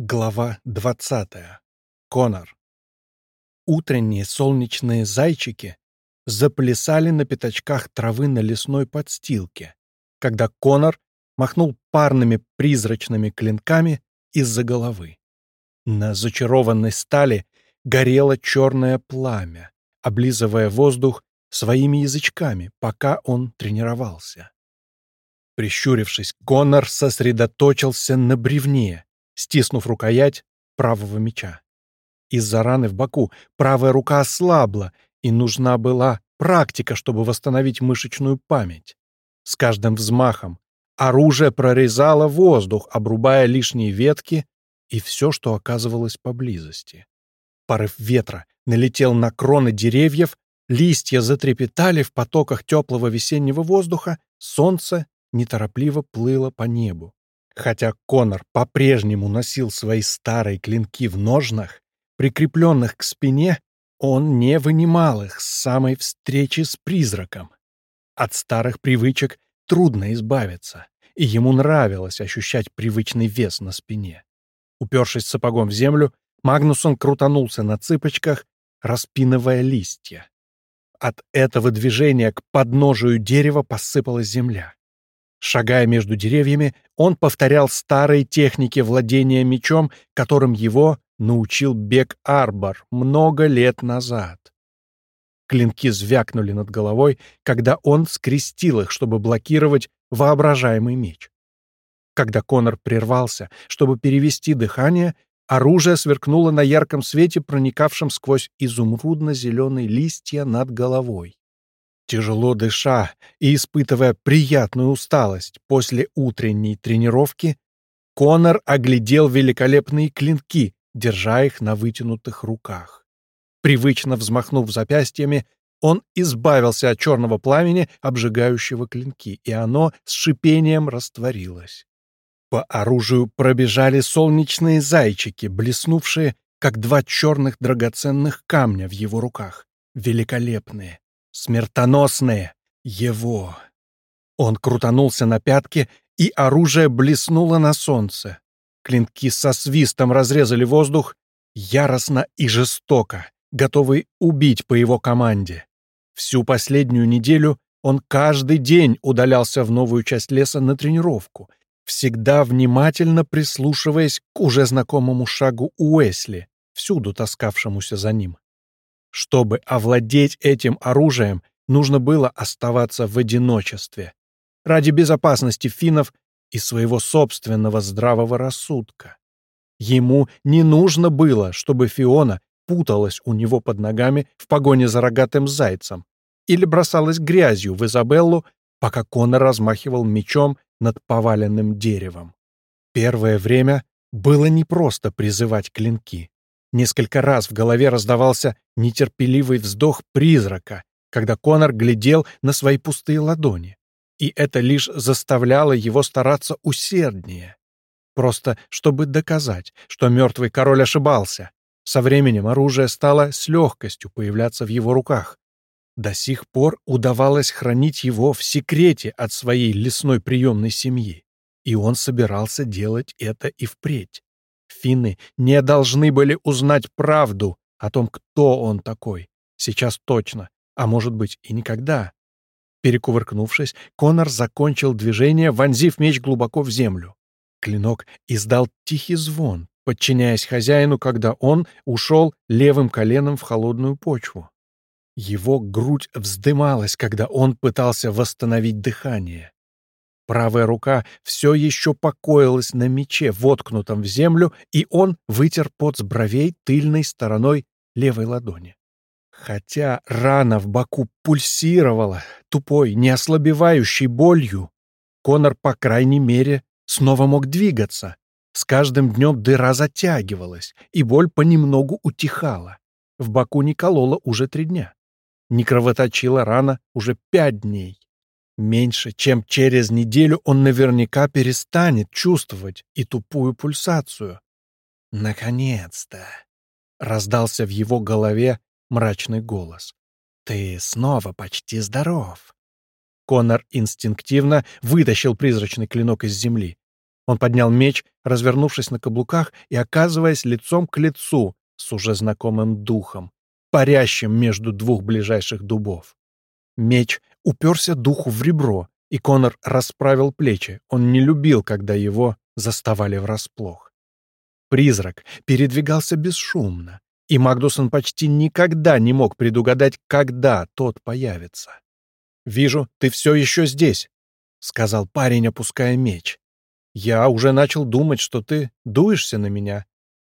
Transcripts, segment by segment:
Глава 20. Конор. Утренние солнечные зайчики заплясали на пятачках травы на лесной подстилке, когда Конор махнул парными призрачными клинками из-за головы. На зачарованной стали горело черное пламя, облизывая воздух своими язычками, пока он тренировался. Прищурившись, Конор сосредоточился на бревне, стиснув рукоять правого меча. Из-за раны в боку правая рука ослабла, и нужна была практика, чтобы восстановить мышечную память. С каждым взмахом оружие прорезало воздух, обрубая лишние ветки и все, что оказывалось поблизости. Порыв ветра налетел на кроны деревьев, листья затрепетали в потоках теплого весеннего воздуха, солнце неторопливо плыло по небу. Хотя Конор по-прежнему носил свои старые клинки в ножнах, прикрепленных к спине, он не вынимал их с самой встречи с призраком. От старых привычек трудно избавиться, и ему нравилось ощущать привычный вес на спине. Упершись сапогом в землю, Магнусон крутанулся на цыпочках, распинывая листья. От этого движения к подножию дерева посыпалась земля. Шагая между деревьями, он повторял старые техники владения мечом, которым его научил Бек Арбор много лет назад. Клинки звякнули над головой, когда он скрестил их, чтобы блокировать воображаемый меч. Когда Конор прервался, чтобы перевести дыхание, оружие сверкнуло на ярком свете, проникавшем сквозь изумрудно-зеленые листья над головой. Тяжело дыша и испытывая приятную усталость после утренней тренировки, Конор оглядел великолепные клинки, держа их на вытянутых руках. Привычно взмахнув запястьями, он избавился от черного пламени, обжигающего клинки, и оно с шипением растворилось. По оружию пробежали солнечные зайчики, блеснувшие, как два черных драгоценных камня в его руках. Великолепные, Смертоносные его. Он крутанулся на пятки, и оружие блеснуло на солнце. Клинки со свистом разрезали воздух, яростно и жестоко, готовые убить по его команде. Всю последнюю неделю он каждый день удалялся в новую часть леса на тренировку, всегда внимательно прислушиваясь к уже знакомому шагу Уэсли, всюду таскавшемуся за ним. Чтобы овладеть этим оружием, нужно было оставаться в одиночестве. Ради безопасности финнов и своего собственного здравого рассудка. Ему не нужно было, чтобы Фиона путалась у него под ногами в погоне за рогатым зайцем или бросалась грязью в Изабеллу, пока Конор размахивал мечом над поваленным деревом. Первое время было непросто призывать клинки. Несколько раз в голове раздавался нетерпеливый вздох призрака, когда Конор глядел на свои пустые ладони. И это лишь заставляло его стараться усерднее. Просто чтобы доказать, что мертвый король ошибался. Со временем оружие стало с легкостью появляться в его руках. До сих пор удавалось хранить его в секрете от своей лесной приемной семьи. И он собирался делать это и впредь. Финны не должны были узнать правду о том, кто он такой. Сейчас точно, а может быть и никогда. Перекувыркнувшись, Конор закончил движение, вонзив меч глубоко в землю. Клинок издал тихий звон, подчиняясь хозяину, когда он ушел левым коленом в холодную почву. Его грудь вздымалась, когда он пытался восстановить дыхание. Правая рука все еще покоилась на мече, воткнутом в землю, и он вытер пот с бровей тыльной стороной левой ладони. Хотя рана в боку пульсировала тупой, неослабевающей болью, Конор, по крайней мере, снова мог двигаться. С каждым днем дыра затягивалась, и боль понемногу утихала. В боку не колола уже три дня. Не кровоточила рана уже пять дней. Меньше, чем через неделю он наверняка перестанет чувствовать и тупую пульсацию. «Наконец-то!» — раздался в его голове мрачный голос. «Ты снова почти здоров!» Конор инстинктивно вытащил призрачный клинок из земли. Он поднял меч, развернувшись на каблуках и оказываясь лицом к лицу с уже знакомым духом, парящим между двух ближайших дубов. Меч уперся духу в ребро, и Конор расправил плечи. Он не любил, когда его заставали врасплох. Призрак передвигался бесшумно, и Магдусон почти никогда не мог предугадать, когда тот появится. «Вижу, ты все еще здесь», — сказал парень, опуская меч. «Я уже начал думать, что ты дуешься на меня».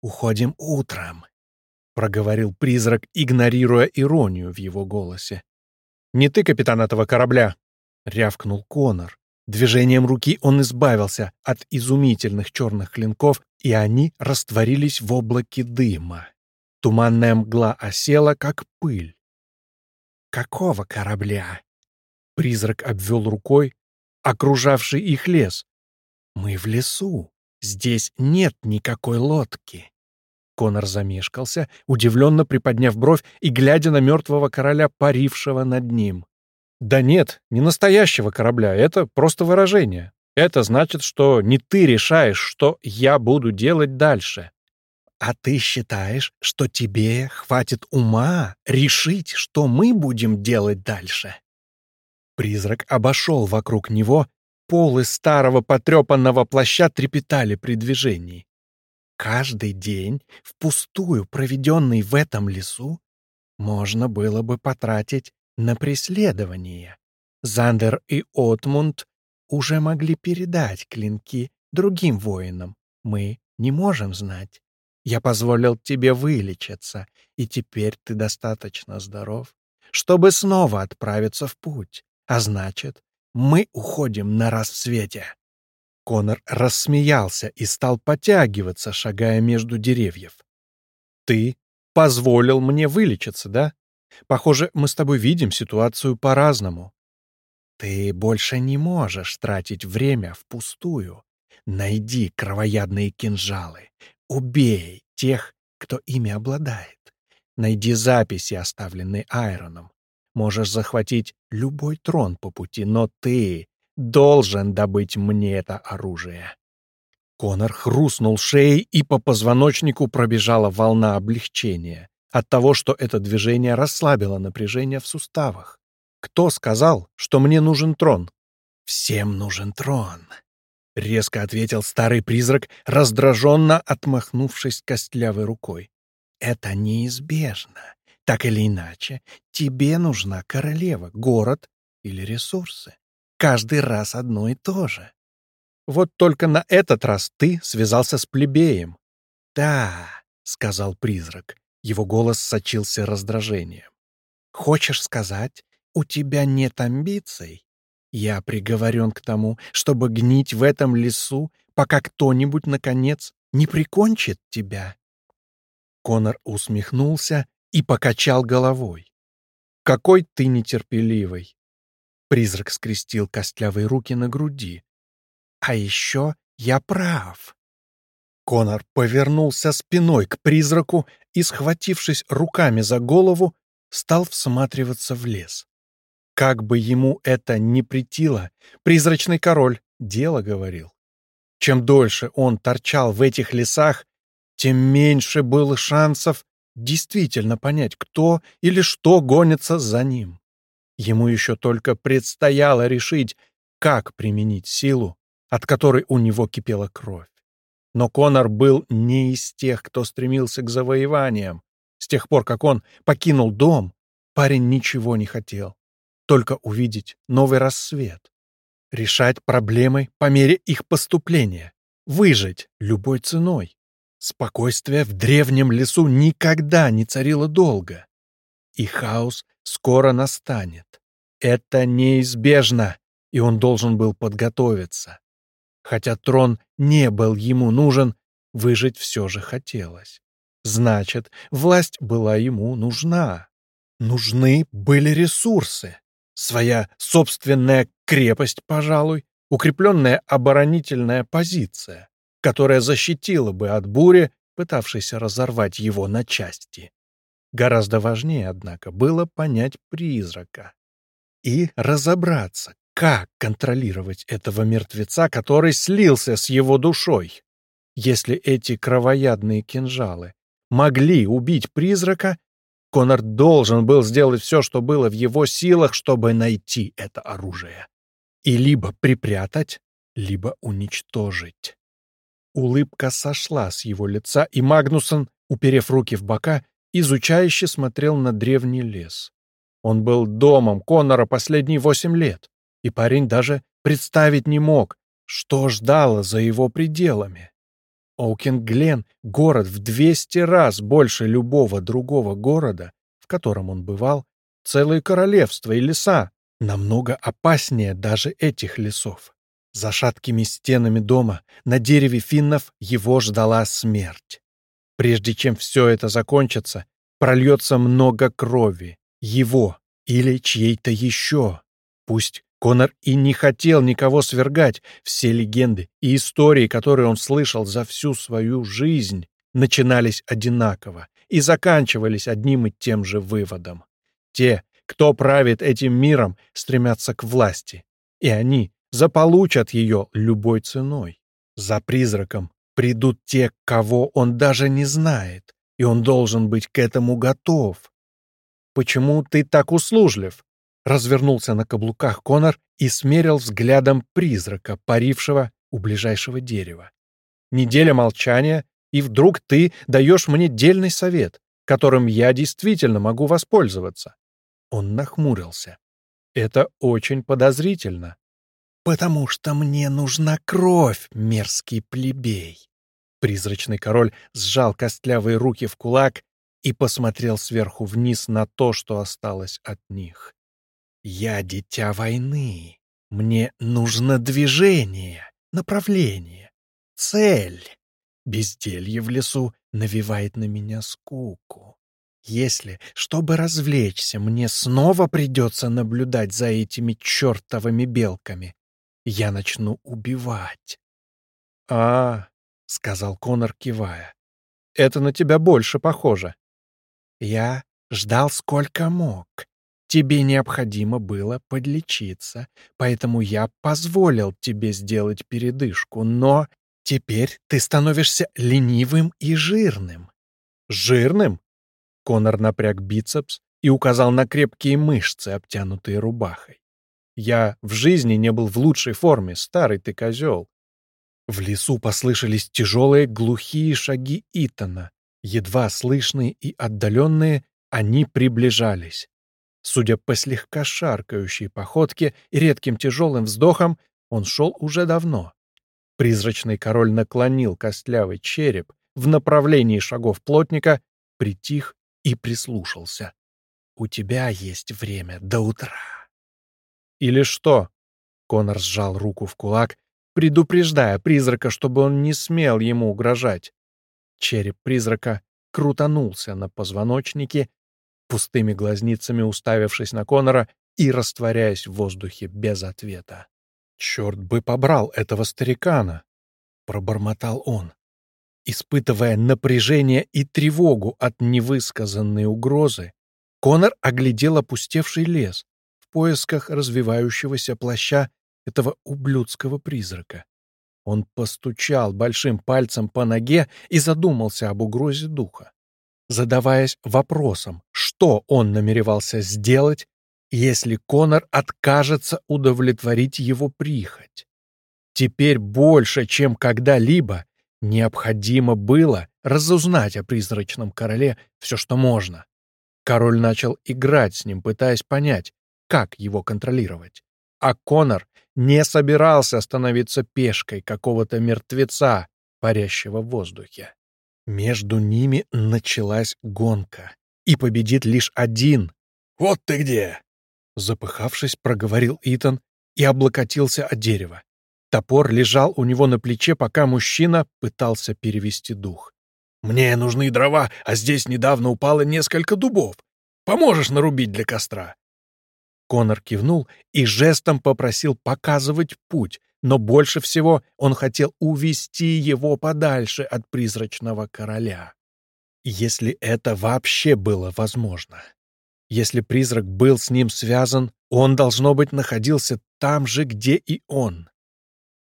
«Уходим утром», — проговорил призрак, игнорируя иронию в его голосе. «Не ты капитан этого корабля», — рявкнул Конор. Движением руки он избавился от изумительных черных клинков, и они растворились в облаке дыма. Туманная мгла осела, как пыль. «Какого корабля?» Призрак обвел рукой окружавший их лес. «Мы в лесу. Здесь нет никакой лодки». Конор замешкался, удивленно приподняв бровь и глядя на мертвого короля, парившего над ним. Да нет, не настоящего корабля, это просто выражение. Это значит, что не ты решаешь, что я буду делать дальше. А ты считаешь, что тебе хватит ума решить, что мы будем делать дальше? Призрак обошел вокруг него, полы старого потрепанного плаща трепетали при движении. Каждый день, впустую проведенный в этом лесу, можно было бы потратить на преследование. Зандер и Отмунд уже могли передать клинки другим воинам. Мы не можем знать. Я позволил тебе вылечиться, и теперь ты достаточно здоров, чтобы снова отправиться в путь. А значит, мы уходим на рассвете. Конор рассмеялся и стал потягиваться, шагая между деревьев. «Ты позволил мне вылечиться, да? Похоже, мы с тобой видим ситуацию по-разному. Ты больше не можешь тратить время впустую. Найди кровоядные кинжалы. Убей тех, кто ими обладает. Найди записи, оставленные Айроном. Можешь захватить любой трон по пути, но ты должен добыть мне это оружие. Конор хрустнул шеей, и по позвоночнику пробежала волна облегчения от того, что это движение расслабило напряжение в суставах. Кто сказал, что мне нужен трон? Всем нужен трон, — резко ответил старый призрак, раздраженно отмахнувшись костлявой рукой. Это неизбежно. Так или иначе, тебе нужна королева, город или ресурсы. Каждый раз одно и то же. Вот только на этот раз ты связался с плебеем. «Да», — сказал призрак, его голос сочился раздражением. «Хочешь сказать, у тебя нет амбиций? Я приговорен к тому, чтобы гнить в этом лесу, пока кто-нибудь, наконец, не прикончит тебя». Конор усмехнулся и покачал головой. «Какой ты нетерпеливый!» Призрак скрестил костлявые руки на груди. «А еще я прав!» Конор повернулся спиной к призраку и, схватившись руками за голову, стал всматриваться в лес. Как бы ему это ни притило, призрачный король дело говорил. Чем дольше он торчал в этих лесах, тем меньше было шансов действительно понять, кто или что гонится за ним. Ему еще только предстояло решить, как применить силу, от которой у него кипела кровь. Но Конор был не из тех, кто стремился к завоеваниям. С тех пор, как он покинул дом, парень ничего не хотел. Только увидеть новый рассвет. Решать проблемы по мере их поступления. Выжить любой ценой. Спокойствие в древнем лесу никогда не царило долго. И хаос скоро настанет. Это неизбежно, и он должен был подготовиться. Хотя трон не был ему нужен, выжить все же хотелось. Значит, власть была ему нужна. Нужны были ресурсы. Своя собственная крепость, пожалуй, укрепленная оборонительная позиция, которая защитила бы от бури, пытавшейся разорвать его на части. Гораздо важнее, однако, было понять призрака и разобраться, как контролировать этого мертвеца, который слился с его душой? Если эти кровоядные кинжалы могли убить призрака, Конор должен был сделать все, что было в его силах, чтобы найти это оружие. И либо припрятать, либо уничтожить. Улыбка сошла с его лица, и Магнусон, уперев руки в бока, изучающе смотрел на древний лес. Он был домом Конора последние восемь лет, и парень даже представить не мог, что ждало за его пределами. Оукинг-Глен — город в 200 раз больше любого другого города, в котором он бывал, целые королевства и леса, намного опаснее даже этих лесов. За шаткими стенами дома на дереве финнов его ждала смерть. Прежде чем все это закончится, прольется много крови, его или чьей-то еще. Пусть Конор и не хотел никого свергать. Все легенды и истории, которые он слышал за всю свою жизнь, начинались одинаково и заканчивались одним и тем же выводом. Те, кто правит этим миром, стремятся к власти, и они заполучат ее любой ценой. За призраком придут те, кого он даже не знает, и он должен быть к этому готов. «Почему ты так услужлив?» развернулся на каблуках Конор и смерил взглядом призрака, парившего у ближайшего дерева. Неделя молчания, и вдруг ты даешь мне дельный совет, которым я действительно могу воспользоваться. Он нахмурился. Это очень подозрительно. «Потому что мне нужна кровь, мерзкий плебей!» Призрачный король сжал костлявые руки в кулак и посмотрел сверху вниз на то, что осталось от них. Я дитя войны. Мне нужно движение, направление, цель. Безделье в лесу навевает на меня скуку. Если, чтобы развлечься, мне снова придется наблюдать за этими чертовыми белками, я начну убивать. — А, — сказал Конор, кивая, — это на тебя больше похоже. Я ждал сколько мог, Тебе необходимо было подлечиться, поэтому я позволил тебе сделать передышку, но теперь ты становишься ленивым и жирным». «Жирным?» Конор напряг бицепс и указал на крепкие мышцы, обтянутые рубахой. «Я в жизни не был в лучшей форме, старый ты козел». В лесу послышались тяжелые глухие шаги Итана. Едва слышные и отдаленные, они приближались. Судя по слегка шаркающей походке и редким тяжелым вздохам, он шел уже давно. Призрачный король наклонил костлявый череп в направлении шагов плотника, притих и прислушался. «У тебя есть время до утра». «Или что?» Конор сжал руку в кулак, предупреждая призрака, чтобы он не смел ему угрожать. Череп призрака крутанулся на позвоночнике пустыми глазницами уставившись на Конора и растворяясь в воздухе без ответа. «Черт бы побрал этого старикана!» — пробормотал он. Испытывая напряжение и тревогу от невысказанной угрозы, Конор оглядел опустевший лес в поисках развивающегося плаща этого ублюдского призрака. Он постучал большим пальцем по ноге и задумался об угрозе духа задаваясь вопросом, что он намеревался сделать, если Конор откажется удовлетворить его прихоть. Теперь больше, чем когда-либо, необходимо было разузнать о призрачном короле все, что можно. Король начал играть с ним, пытаясь понять, как его контролировать. А Конор не собирался становиться пешкой какого-то мертвеца, парящего в воздухе. Между ними началась гонка, и победит лишь один. «Вот ты где!» Запыхавшись, проговорил Итан и облокотился от дерева. Топор лежал у него на плече, пока мужчина пытался перевести дух. «Мне нужны дрова, а здесь недавно упало несколько дубов. Поможешь нарубить для костра?» Конор кивнул и жестом попросил показывать путь, но больше всего он хотел увести его подальше от призрачного короля. Если это вообще было возможно. Если призрак был с ним связан, он, должно быть, находился там же, где и он.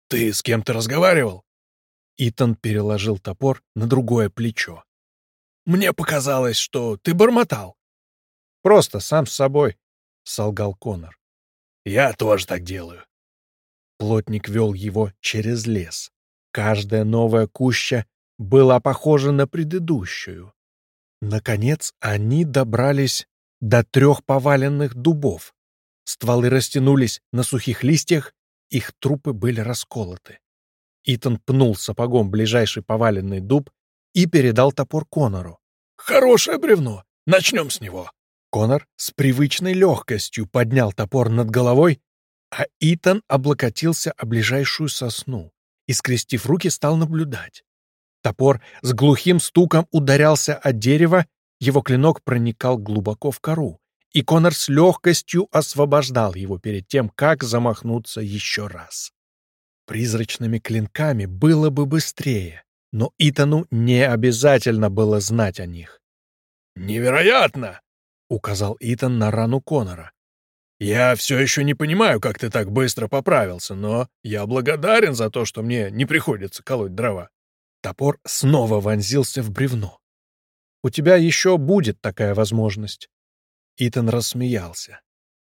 «Ты с кем-то разговаривал?» Итан переложил топор на другое плечо. «Мне показалось, что ты бормотал». «Просто сам с собой», — солгал Конор. «Я тоже так делаю». Плотник вел его через лес. Каждая новая куща была похожа на предыдущую. Наконец они добрались до трех поваленных дубов. Стволы растянулись на сухих листьях, их трупы были расколоты. Итан пнул сапогом ближайший поваленный дуб и передал топор Конору. «Хорошее бревно! Начнем с него!» Конор с привычной легкостью поднял топор над головой, а Итан облокотился о ближайшую сосну и, скрестив руки, стал наблюдать. Топор с глухим стуком ударялся о дерево, его клинок проникал глубоко в кору, и Конор с легкостью освобождал его перед тем, как замахнуться еще раз. Призрачными клинками было бы быстрее, но Итану не обязательно было знать о них. «Невероятно!» — указал Итан на рану Конора. «Я все еще не понимаю, как ты так быстро поправился, но я благодарен за то, что мне не приходится колоть дрова». Топор снова вонзился в бревно. «У тебя еще будет такая возможность». Итан рассмеялся.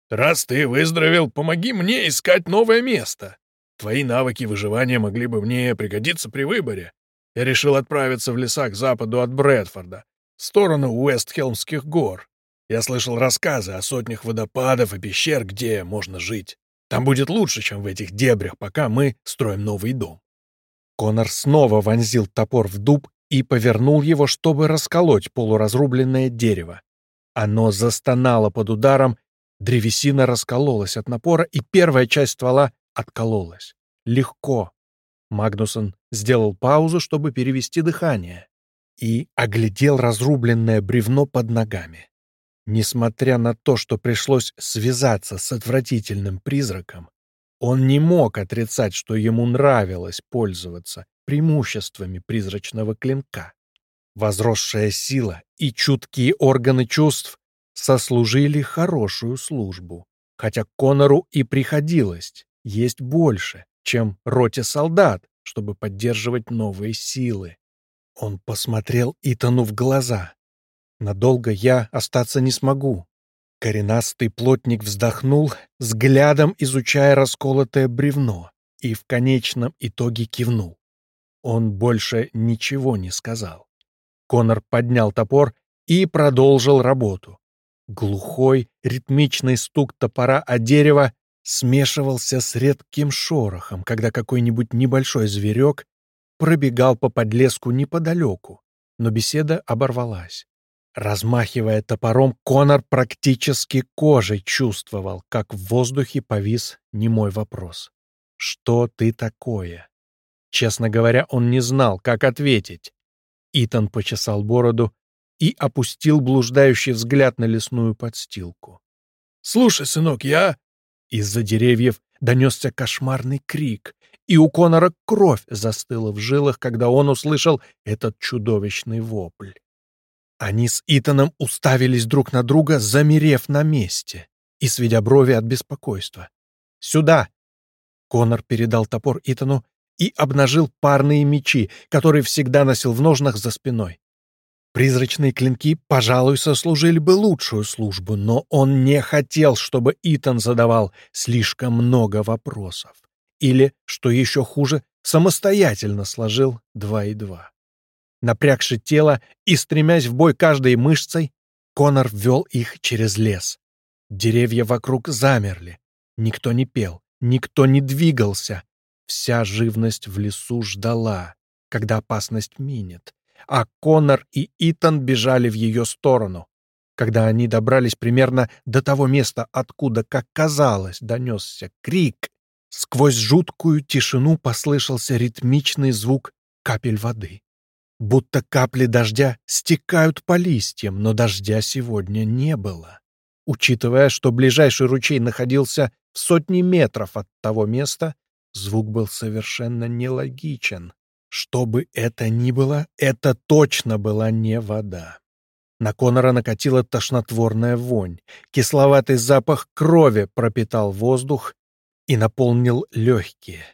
«Раз ты выздоровел, помоги мне искать новое место. Твои навыки выживания могли бы мне пригодиться при выборе. Я решил отправиться в леса к западу от Брэдфорда, в сторону Уэстхелмских гор. Я слышал рассказы о сотнях водопадов и пещер, где можно жить. Там будет лучше, чем в этих дебрях, пока мы строим новый дом. Конор снова вонзил топор в дуб и повернул его, чтобы расколоть полуразрубленное дерево. Оно застонало под ударом, древесина раскололась от напора, и первая часть ствола откололась. Легко. Магнусон сделал паузу, чтобы перевести дыхание, и оглядел разрубленное бревно под ногами. Несмотря на то, что пришлось связаться с отвратительным призраком, он не мог отрицать, что ему нравилось пользоваться преимуществами призрачного клинка. Возросшая сила и чуткие органы чувств сослужили хорошую службу, хотя Конору и приходилось есть больше, чем роте солдат, чтобы поддерживать новые силы. Он посмотрел Итану в глаза. «Надолго я остаться не смогу. Коренастый плотник вздохнул, взглядом изучая расколотое бревно, и в конечном итоге кивнул. Он больше ничего не сказал. Конор поднял топор и продолжил работу. Глухой, ритмичный стук топора о дерево смешивался с редким шорохом, когда какой-нибудь небольшой зверек пробегал по подлеску неподалеку, но беседа оборвалась. Размахивая топором, Конор практически кожей чувствовал, как в воздухе повис немой вопрос. «Что ты такое?» Честно говоря, он не знал, как ответить. Итан почесал бороду и опустил блуждающий взгляд на лесную подстилку. «Слушай, сынок, я...» Из-за деревьев донесся кошмарный крик, и у Конора кровь застыла в жилах, когда он услышал этот чудовищный вопль. Они с Итаном уставились друг на друга, замерев на месте и сведя брови от беспокойства. «Сюда!» Конор передал топор Итану и обнажил парные мечи, которые всегда носил в ножнах за спиной. Призрачные клинки, пожалуй, сослужили бы лучшую службу, но он не хотел, чтобы Итан задавал слишком много вопросов. Или, что еще хуже, самостоятельно сложил два и два. Напрягши тело и стремясь в бой каждой мышцей, Конор ввел их через лес. Деревья вокруг замерли. Никто не пел, никто не двигался. Вся живность в лесу ждала, когда опасность минет. А Конор и Итан бежали в ее сторону. Когда они добрались примерно до того места, откуда, как казалось, донесся крик, сквозь жуткую тишину послышался ритмичный звук капель воды будто капли дождя стекают по листьям, но дождя сегодня не было. Учитывая, что ближайший ручей находился в сотни метров от того места, звук был совершенно нелогичен. Что бы это ни было, это точно была не вода. На Конора накатила тошнотворная вонь. Кисловатый запах крови пропитал воздух и наполнил легкие.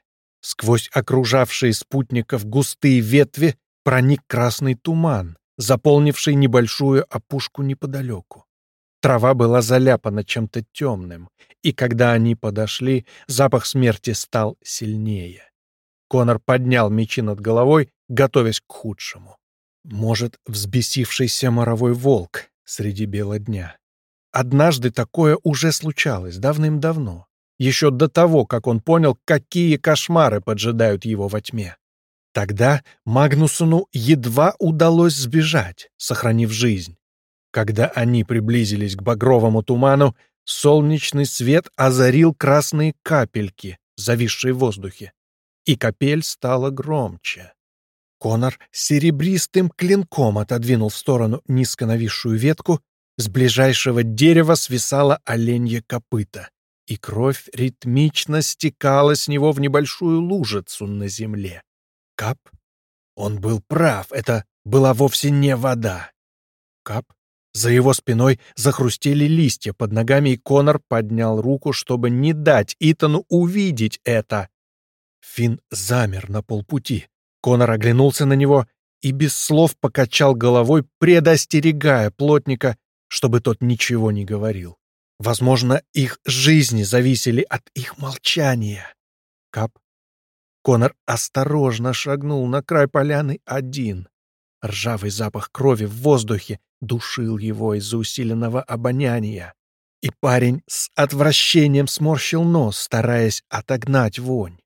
Сквозь окружавшие спутников густые ветви проник красный туман, заполнивший небольшую опушку неподалеку. Трава была заляпана чем-то темным, и когда они подошли, запах смерти стал сильнее. Конор поднял мечи над головой, готовясь к худшему. Может, взбесившийся моровой волк среди бела дня. Однажды такое уже случалось, давным-давно, еще до того, как он понял, какие кошмары поджидают его во тьме. Тогда Магнусону едва удалось сбежать, сохранив жизнь. Когда они приблизились к багровому туману, солнечный свет озарил красные капельки, зависшие в воздухе, и капель стала громче. Конор серебристым клинком отодвинул в сторону низко нависшую ветку, с ближайшего дерева свисала оленье копыта, и кровь ритмично стекала с него в небольшую лужицу на земле. Кап? Он был прав, это была вовсе не вода. Кап? За его спиной захрустели листья под ногами, и Конор поднял руку, чтобы не дать Итану увидеть это. Финн замер на полпути. Конор оглянулся на него и без слов покачал головой, предостерегая плотника, чтобы тот ничего не говорил. Возможно, их жизни зависели от их молчания. Кап Конор осторожно шагнул на край поляны один. Ржавый запах крови в воздухе душил его из-за усиленного обоняния. И парень с отвращением сморщил нос, стараясь отогнать вонь.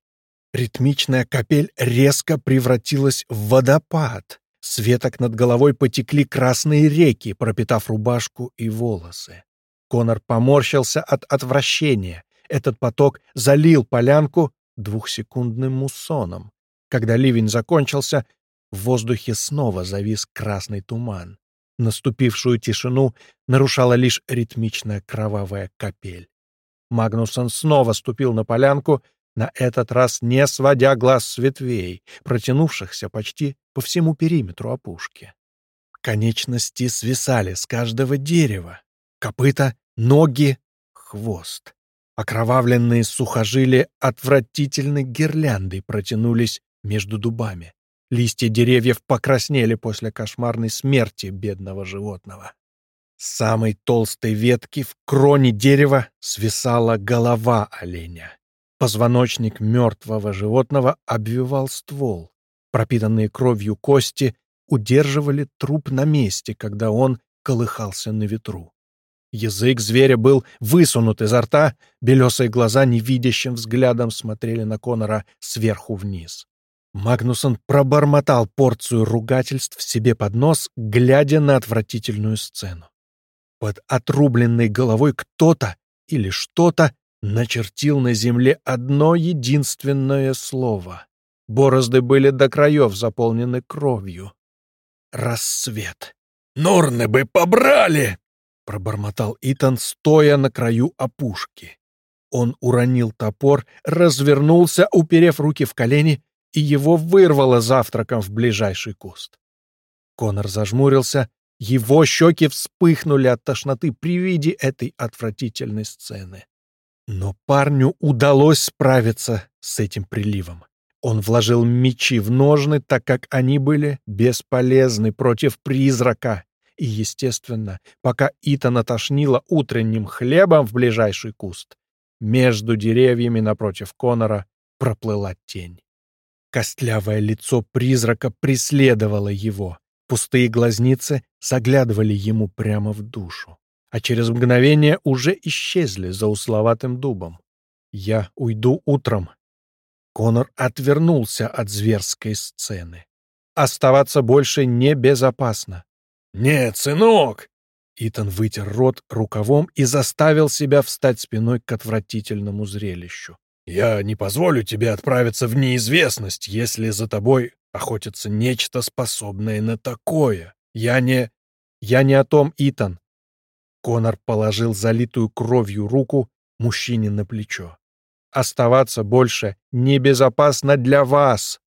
Ритмичная капель резко превратилась в водопад. С веток над головой потекли красные реки, пропитав рубашку и волосы. Конор поморщился от отвращения. Этот поток залил полянку, двухсекундным муссоном. Когда ливень закончился, в воздухе снова завис красный туман. Наступившую тишину нарушала лишь ритмичная кровавая капель. Магнусон снова ступил на полянку, на этот раз не сводя глаз с ветвей, протянувшихся почти по всему периметру опушки. Конечности свисали с каждого дерева. Копыта, ноги, хвост. Окровавленные сухожилия отвратительной гирляндой протянулись между дубами. Листья деревьев покраснели после кошмарной смерти бедного животного. С самой толстой ветки в кроне дерева свисала голова оленя. Позвоночник мертвого животного обвивал ствол. Пропитанные кровью кости удерживали труп на месте, когда он колыхался на ветру. Язык зверя был высунут изо рта, белесые глаза невидящим взглядом смотрели на Конора сверху вниз. Магнусон пробормотал порцию ругательств себе под нос, глядя на отвратительную сцену. Под отрубленной головой кто-то или что-то начертил на земле одно единственное слово. Борозды были до краев заполнены кровью. Рассвет. «Норны бы побрали!» — пробормотал Итан, стоя на краю опушки. Он уронил топор, развернулся, уперев руки в колени, и его вырвало завтраком в ближайший куст. Конор зажмурился, его щеки вспыхнули от тошноты при виде этой отвратительной сцены. Но парню удалось справиться с этим приливом. Он вложил мечи в ножны, так как они были бесполезны против призрака, и, естественно, пока Итана тошнило утренним хлебом в ближайший куст, между деревьями напротив Конора проплыла тень. Костлявое лицо призрака преследовало его. Пустые глазницы заглядывали ему прямо в душу, а через мгновение уже исчезли за условатым дубом. «Я уйду утром». Конор отвернулся от зверской сцены. Оставаться больше небезопасно. «Нет, сынок!» Итан вытер рот рукавом и заставил себя встать спиной к отвратительному зрелищу. «Я не позволю тебе отправиться в неизвестность, если за тобой охотится нечто, способное на такое. Я не... Я не о том, Итан». Конор положил залитую кровью руку мужчине на плечо. «Оставаться больше небезопасно для вас.